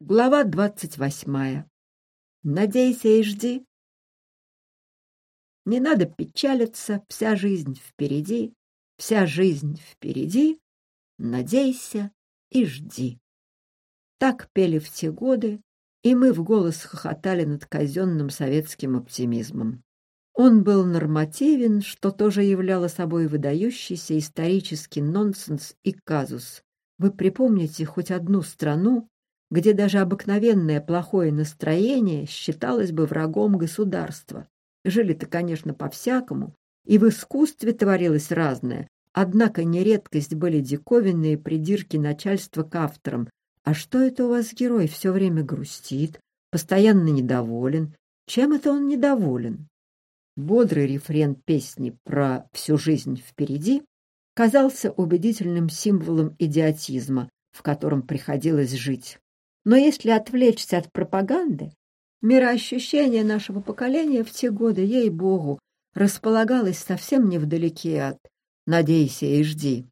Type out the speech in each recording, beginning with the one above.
Глава двадцать восьмая. Надейся и жди. Не надо печалиться, вся жизнь впереди, вся жизнь впереди, надейся и жди. Так пели в те годы, и мы в голос хохотали над казенным советским оптимизмом. Он был нормативен, что тоже являло собой выдающийся исторический нонсенс и казус. Вы припомните хоть одну страну, где даже обыкновенное плохое настроение считалось бы врагом государства. Жили-то, конечно, по-всякому, и в искусстве творилось разное, однако нередкость были диковинные придирки начальства к авторам. А что это у вас герой все время грустит, постоянно недоволен? Чем это он недоволен? Бодрый рефрен песни про «всю жизнь впереди» казался убедительным символом идиотизма, в котором приходилось жить. Но если отвлечься от пропаганды, мироощущение нашего поколения в те годы, ей-богу, располагалось совсем невдалеке от «надейся и жди».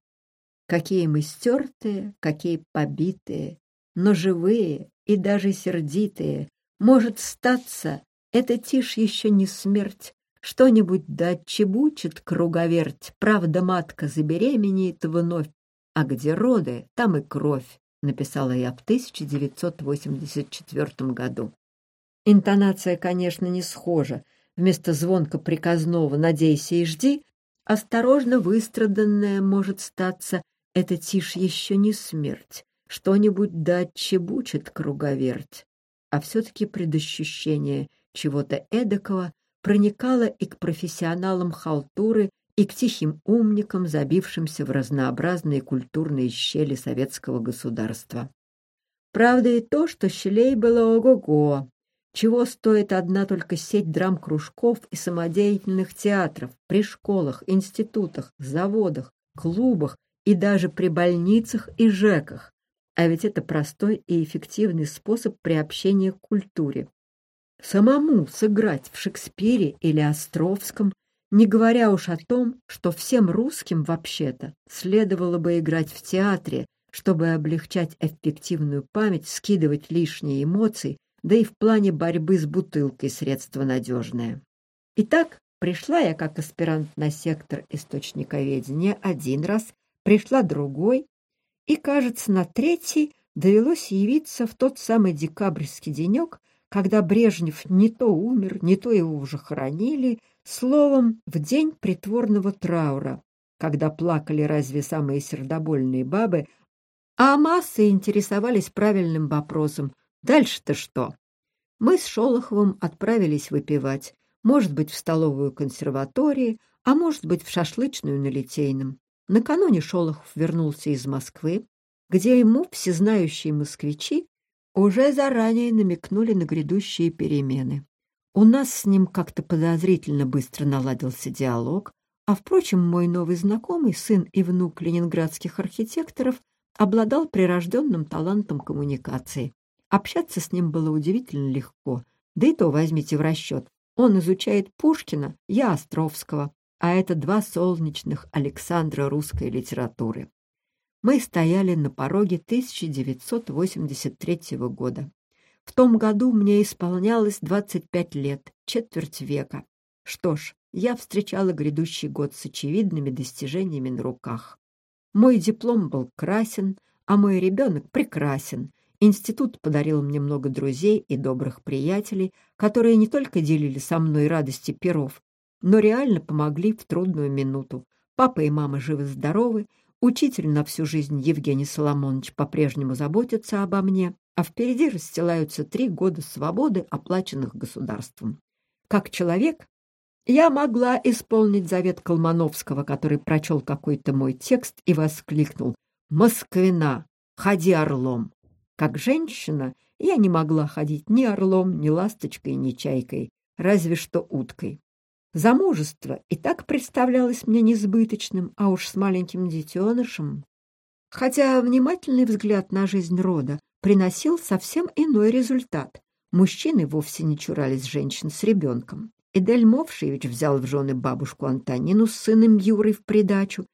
Какие мы стертые, какие побитые, но живые и даже сердитые. Может статься, это тишь еще не смерть, что-нибудь да отчебучит круговерть, правда матка забеременеет вновь, а где роды, там и кровь написала я в 1984 году. Интонация, конечно, не схожа. Вместо звонко приказного «надейся и жди» осторожно выстраданная может статься «это тишь еще не смерть», что-нибудь да отчебучит круговерть. А все-таки предощущение чего-то эдакого проникало и к профессионалам халтуры и к тихим умникам, забившимся в разнообразные культурные щели советского государства. Правда и то, что щелей было ого-го, чего стоит одна только сеть драм-кружков и самодеятельных театров при школах, институтах, заводах, клубах и даже при больницах и ЖЭКах. А ведь это простой и эффективный способ приобщения к культуре. Самому сыграть в Шекспире или Островском не говоря уж о том, что всем русским вообще-то следовало бы играть в театре, чтобы облегчать эффективную память, скидывать лишние эмоции, да и в плане борьбы с бутылкой средство надежное. Итак, пришла я как аспирант на сектор источниковедения один раз, пришла другой, и, кажется, на третий довелось явиться в тот самый декабрьский денек, когда Брежнев не то умер, не то его уже хоронили, словом, в день притворного траура, когда плакали разве самые сердобольные бабы, а массы интересовались правильным вопросом «Дальше-то что?». Мы с Шолоховым отправились выпивать, может быть, в столовую консерватории, а может быть, в шашлычную на Литейном. Накануне Шолохов вернулся из Москвы, где ему всезнающие москвичи уже заранее намекнули на грядущие перемены. У нас с ним как-то подозрительно быстро наладился диалог, а, впрочем, мой новый знакомый, сын и внук ленинградских архитекторов, обладал прирожденным талантом коммуникации. Общаться с ним было удивительно легко, да и то возьмите в расчет. Он изучает Пушкина, я Островского, а это два солнечных Александра русской литературы мы стояли на пороге 1983 года. В том году мне исполнялось 25 лет, четверть века. Что ж, я встречала грядущий год с очевидными достижениями на руках. Мой диплом был красен, а мой ребенок прекрасен. Институт подарил мне много друзей и добрых приятелей, которые не только делили со мной радости перов, но реально помогли в трудную минуту. Папа и мама живы-здоровы, Учитель на всю жизнь Евгений Соломонович по-прежнему заботится обо мне, а впереди расстилаются три года свободы, оплаченных государством. Как человек, я могла исполнить завет Колмановского, который прочел какой-то мой текст и воскликнул «Москвина, ходи орлом!». Как женщина я не могла ходить ни орлом, ни ласточкой, ни чайкой, разве что уткой. Замужество и так представлялось мне несбыточным, а уж с маленьким детенышем. Хотя внимательный взгляд на жизнь рода приносил совсем иной результат. Мужчины вовсе не чурались женщин с ребенком. Эдель Мовшевич взял в жены бабушку Антонину с сыном Юрой в придачу.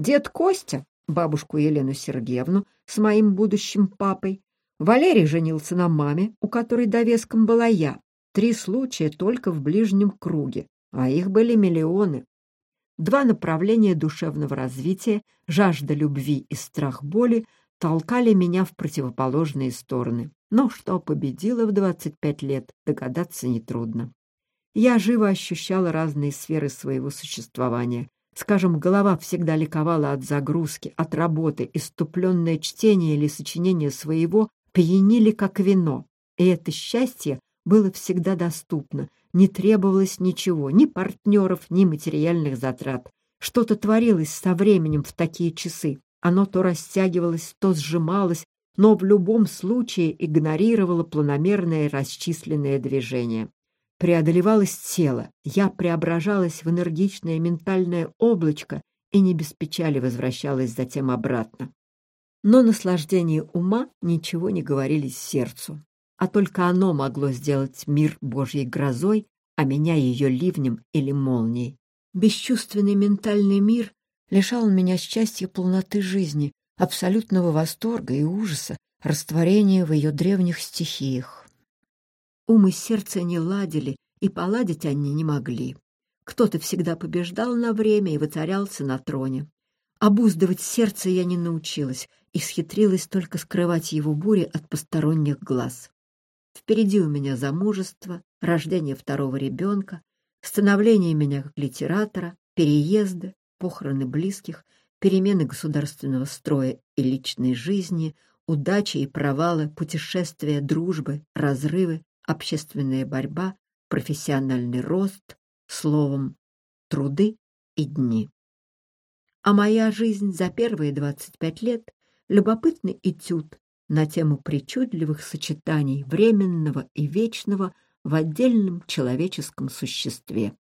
Дед Костя — бабушку Елену Сергеевну с моим будущим папой. Валерий женился на маме, у которой довеском была я. Три случая только в ближнем круге, а их были миллионы. Два направления душевного развития, жажда любви и страх боли, толкали меня в противоположные стороны. Но что победило в 25 лет, догадаться нетрудно. Я живо ощущала разные сферы своего существования. Скажем, голова всегда ликовала от загрузки, от работы, иступленное чтение или сочинение своего пьянили как вино. И это счастье было всегда доступно, не требовалось ничего, ни партнеров, ни материальных затрат. Что-то творилось со временем в такие часы. Оно то растягивалось, то сжималось, но в любом случае игнорировало планомерное расчисленное движение. Преодолевалось тело, я преображалась в энергичное ментальное облачко и не без печали возвращалась затем обратно. Но наслаждение ума ничего не говорили сердцу а только оно могло сделать мир Божьей грозой, а меня ее ливнем или молнией. Бесчувственный ментальный мир лишал меня счастья полноты жизни, абсолютного восторга и ужаса, растворения в ее древних стихиях. Ум и сердце не ладили, и поладить они не могли. Кто-то всегда побеждал на время и воцарялся на троне. Обуздывать сердце я не научилась и схитрилась только скрывать его бури от посторонних глаз. Впереди у меня замужество, рождение второго ребенка, становление меня как литератора, переезды, похороны близких, перемены государственного строя и личной жизни, удачи и провалы, путешествия, дружбы, разрывы, общественная борьба, профессиональный рост, словом, труды и дни. А моя жизнь за первые 25 лет — любопытный этюд на тему причудливых сочетаний временного и вечного в отдельном человеческом существе.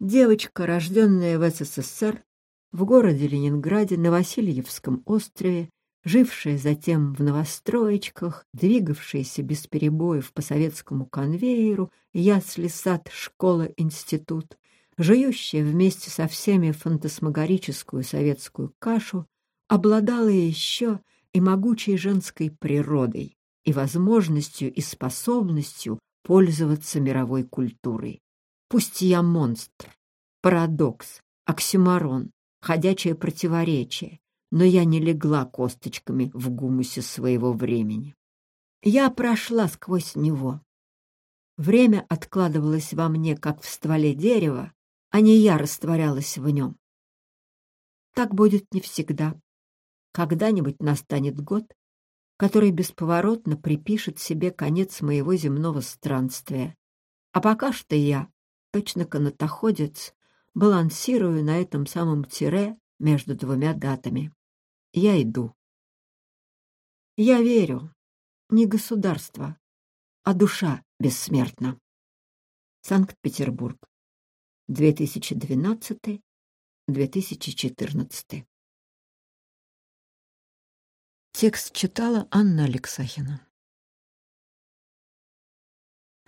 Девочка, рожденная в СССР, в городе Ленинграде на Васильевском острове, жившая затем в новостроечках, двигавшаяся без перебоев по советскому конвейеру, ясли, сад, школа, институт, жующая вместе со всеми фантасмагорическую советскую кашу, обладала еще и могучей женской природой, и возможностью и способностью пользоваться мировой культурой. Пусть я монстр, парадокс, оксюмарон, ходячее противоречие, но я не легла косточками в гумусе своего времени. Я прошла сквозь него. Время откладывалось во мне, как в стволе дерева, а не я растворялась в нем. Так будет не всегда. Когда-нибудь настанет год, который бесповоротно припишет себе конец моего земного странствия. А пока что я, точно канатоходец, балансирую на этом самом тире между двумя датами. Я иду. Я верю. Не государство, а душа бессмертна. Санкт-Петербург. 2012-2014 Текст читала Анна Алексахина.